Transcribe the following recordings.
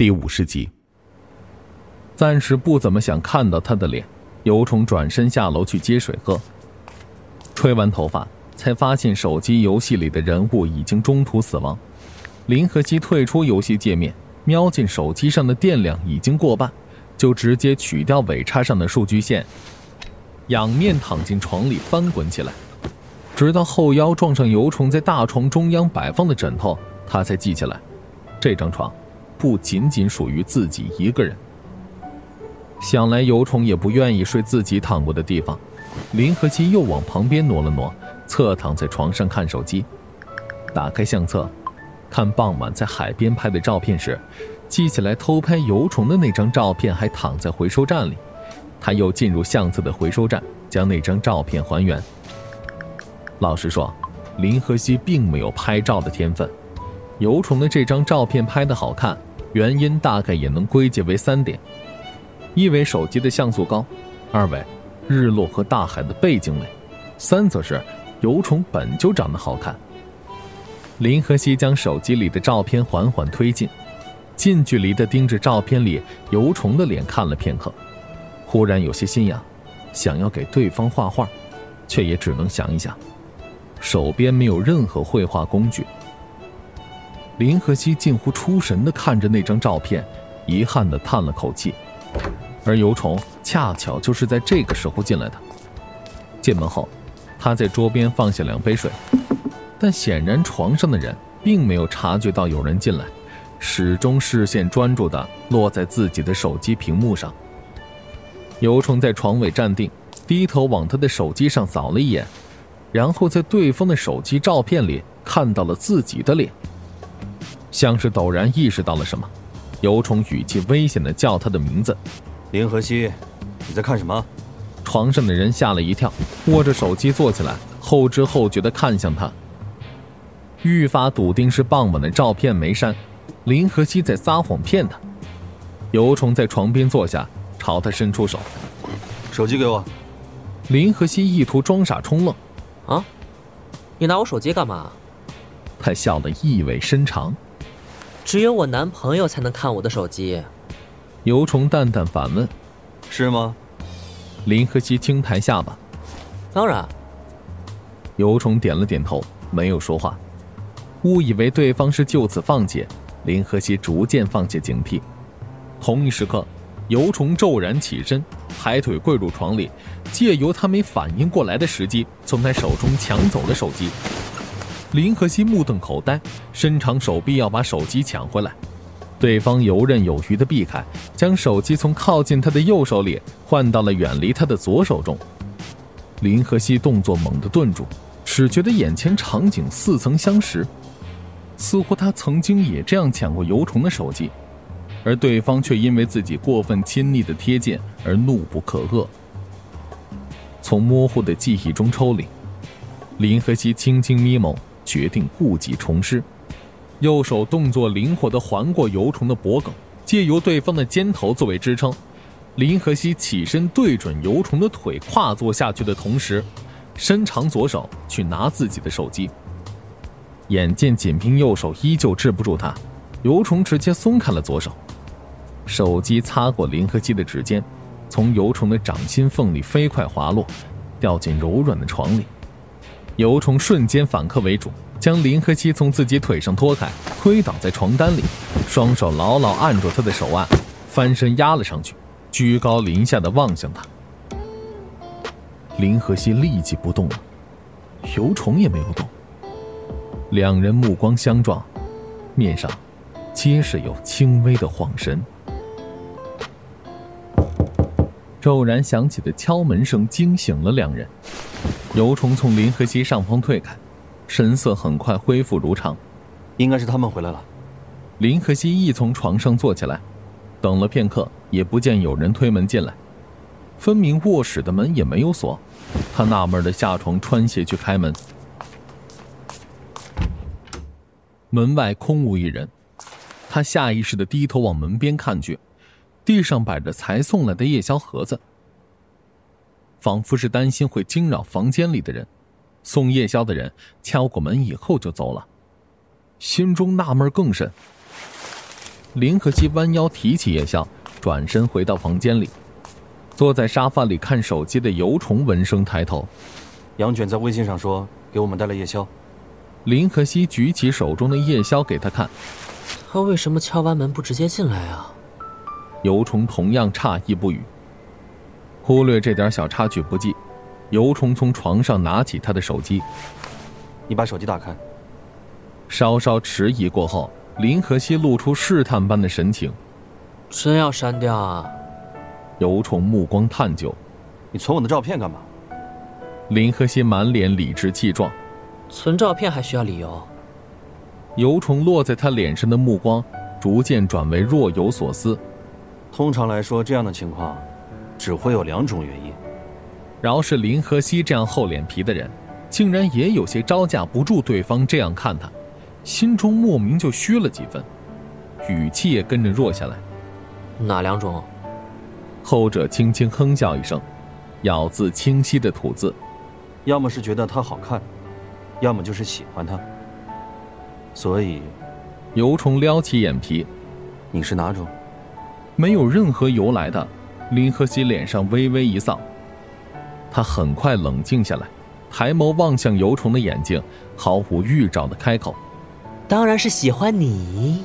第五十集。暂时不怎么想看到他的脸，尤虫转身下楼去接水喝。吹完头发，才发现手机游戏里的人物已经中途死亡。林和熙退出游戏界面，瞄进手机上的电量已经过半，就直接取掉尾插上的数据线，仰面躺进床里翻滚起来，直到后腰撞上游虫在大床中央摆放的枕头，他才记起来，这张床。不仅仅属于自己一个人。想来尤虫也不愿意睡自己躺过的地方，林和熙又往旁边挪了挪，侧躺在床上看手机，打开相册，看傍晚在海边拍的照片时，记起来偷拍尤虫的那张照片还躺在回收站里，他又进入相册的回收站，将那张照片还原。老实说，林和熙并没有拍照的天分，尤虫的这张照片拍的好看。原因大概也能归结为三点：一为手机的像素高，二为日落和大海的背景美，三则是油虫本就长得好看。林和熙将手机里的照片缓缓推进，近距离的盯着照片里油虫的脸看了片刻，忽然有些心痒，想要给对方画画，却也只能想一想，手边没有任何绘画工具。林和熙近乎出神的看着那张照片，遗憾的叹了口气。而尤虫恰巧就是在这个时候进来的。进门后，他在桌边放下两杯水，但显然床上的人并没有察觉到有人进来，始终视线专注的落在自己的手机屏幕上。尤虫在床尾站定，低头往他的手机上扫了一眼，然后在对方的手机照片里看到了自己的脸。像是陡然意识到了什么，尤虫语气危险的叫他的名字：“林和熙，你在看什么？”床上的人吓了一跳，握着手机坐起来，后知后觉地看向他。愈发笃定是傍晚的照片没删，林和熙在撒谎骗他。尤虫在床边坐下，朝他伸出手：“手机给我。”林和熙意图装傻充愣：“啊，你拿我手机干嘛？”他笑得意味深长。只有我男朋友才能看我的手机。尤虫淡淡反问：“是吗？”林和熙轻抬下巴：“当然。”尤虫点了点头，没有说话。误以为对方是就此放弃，林和熙逐渐放下警惕。同一时刻，尤虫骤然起身，抬腿跪入床里，借由他没反应过来的时机，从他手中抢走了手机。林和熙目瞪口呆，伸长手臂要把手机抢回来，对方游刃有余的避开，将手机从靠近他的右手里换到了远离他的左手中。林和熙动作猛地顿住，只觉得眼前场景似曾相识，似乎他曾经也这样抢过尤虫的手机，而对方却因为自己过分亲昵的贴近而怒不可遏。从模糊的记忆中抽离，林和熙轻轻眯眸。决定故技重施，右手动作灵活地环过油虫的脖颈，借由对方的肩头作为支撑。林和熙起身对准油虫的腿跨坐下去的同时，伸长左手去拿自己的手机。眼见仅凭右手依旧治不住他，油虫直接松开了左手，手机擦过林和熙的指尖，从油虫的掌心缝里飞快滑落，掉进柔软的床里。尤虫瞬间反客为主，将林和熙从自己腿上拖开，推倒在床单里，双手牢牢按住他的手腕，翻身压了上去，居高临下的望向他。林和熙立即不动了，尤虫也没有动。两人目光相撞，面上皆是有轻微的恍神。骤然响起的敲门声惊醒了两人。尤虫从林和熙上方退开，神色很快恢复如常。应该是他们回来了。林和熙一从床上坐起来，等了片刻，也不见有人推门进来。分明卧室的门也没有锁，他纳闷的下床穿鞋去开门。门外空无一人，他下意识的低头往门边看去，地上摆着才送来的夜宵盒子。仿佛是担心会惊扰房间里的人，送夜宵的人敲过门以后就走了。心中纳闷更甚。林可熙弯腰提起夜宵，转身回到房间里。坐在沙发里看手机的尤虫闻声抬头。杨卷在微信上说给我们带了夜宵。林可熙举起手中的夜宵给他看。他为什么敲完门不直接进来啊？尤虫同样诧异不语。忽略这点小插曲不计，尤虫从床上拿起他的手机。你把手机打开。稍稍迟疑过后，林和熙露出试探般的神情。真要删掉啊？尤虫目光探究。你存我的照片干嘛？林和熙满脸理直气壮。存照片还需要理由？尤虫落在他脸上的目光逐渐转为若有所思。通常来说，这样的情况。只会有两种原因。饶是林和熙这样厚脸皮的人，竟然也有些招架不住对方这样看他，心中莫名就虚了几分，语气也跟着弱下来。哪两种？后者轻轻哼笑一声，咬字清晰的吐字：要么是觉得他好看，要么就是喜欢他。所以，尤虫撩起眼皮：“你是哪种？”没有任何由来的。林和熙脸上微微一丧，他很快冷静下来，抬眸望向尤虫的眼睛，毫无预兆的开口：“当然是喜欢你。”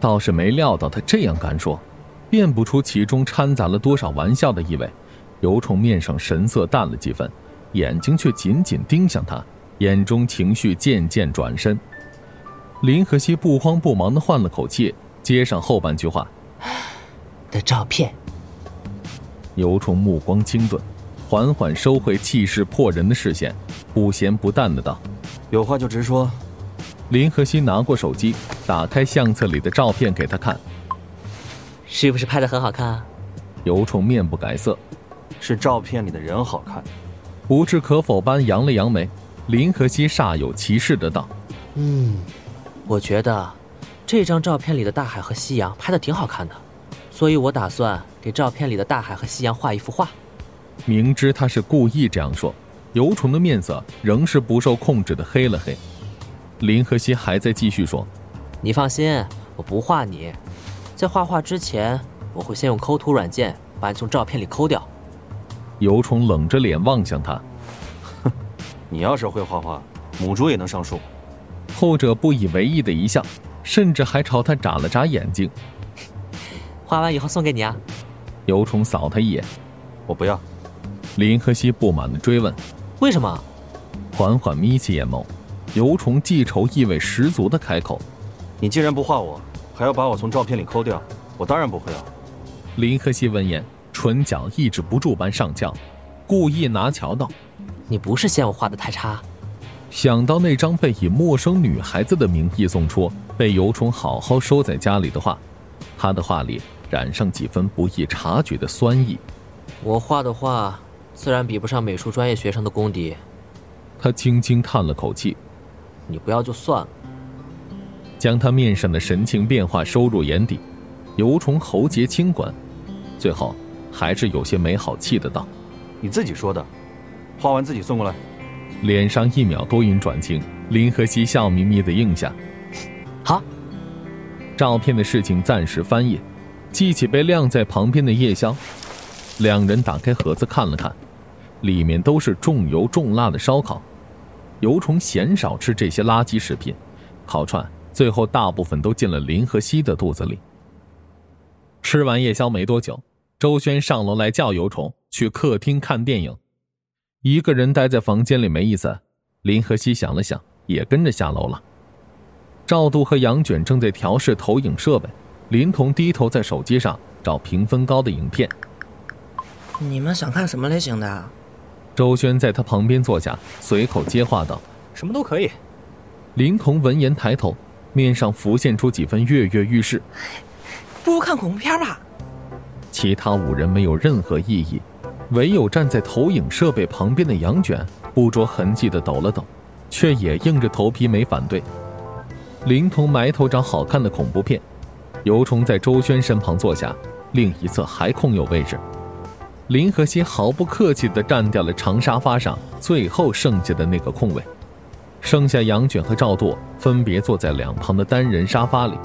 倒是没料到他这样敢说，辨不出其中掺杂了多少玩笑的意味。尤虫面上神色淡了几分，眼睛却紧紧盯向他，眼中情绪渐渐转身。林和熙不慌不忙的换了口气，接上后半句话：“ 的照片。”尤虫目光清顿，缓缓收回气势迫人的视线，不咸不淡的道：“有话就直说。”林和熙拿过手机，打开相册里的照片给他看。是不是拍的很好看？尤虫面不改色：“是照片里的人好看。”不置可否般扬了扬眉。林和熙煞有其事的道：“嗯，我觉得这张照片里的大海和夕阳拍的挺好看的。”所以我打算给照片里的大海和夕阳画一幅画。明知他是故意这样说，尤虫的面色仍是不受控制的黑了黑。林和熙还在继续说：“你放心，我不画你。在画画之前，我会先用抠图软件把你从照片里抠掉。”尤虫冷着脸望向他：“哼，你要是会画画，母猪也能上树。”后者不以为意的一笑，甚至还朝他眨了眨眼睛。画完以后送给你啊！尤虫扫他一眼，我不要。林和熙不满的追问：“为什么？”缓缓眯起眼眸，尤虫记仇意味十足的开口：“你既然不画我，还要把我从照片里抠掉，我当然不会要。”林和熙闻言，唇角抑制不住般上翘，故意拿桥道：“你不是嫌我画的太差？”想到那张被以陌生女孩子的名义送出、被尤虫好好收在家里的画，他的话里。染上几分不易察觉的酸意。我画的画，自然比不上美术专业学生的功底。他轻轻叹了口气：“你不要就算了。”将他面上的神情变化收入眼底，尤虫喉结轻滚，最后还是有些没好气的道：“你自己说的，画完自己送过来。”脸上一秒多云转晴，林和熙笑眯眯的应下：“好。”照片的事情暂时翻页。记起被晾在旁边的夜宵，两人打开盒子看了看，里面都是重油重辣的烧烤。尤虫鲜少吃这些垃圾食品，烤串最后大部分都进了林和熙的肚子里。吃完夜宵没多久，周轩上楼来叫尤虫去客厅看电影。一个人待在房间里没意思，林和熙想了想，也跟着下楼了。赵度和杨卷正在调试投影设备。林童低头在手机上找评分高的影片。你们想看什么类型的？周轩在他旁边坐下，随口接话道：“什么都可以。”林童闻言抬头，面上浮现出几分跃跃欲试。不如看恐怖片吧。其他五人没有任何异议，唯有站在投影设备旁边的杨卷不着痕迹的抖了抖，却也硬着头皮没反对。林童埋头找好看的恐怖片。尤虫在周轩身旁坐下，另一侧还空有位置。林和熙毫不客气地占掉了长沙发上最后剩下的那个空位，剩下杨卷和赵舵分别坐在两旁的单人沙发里。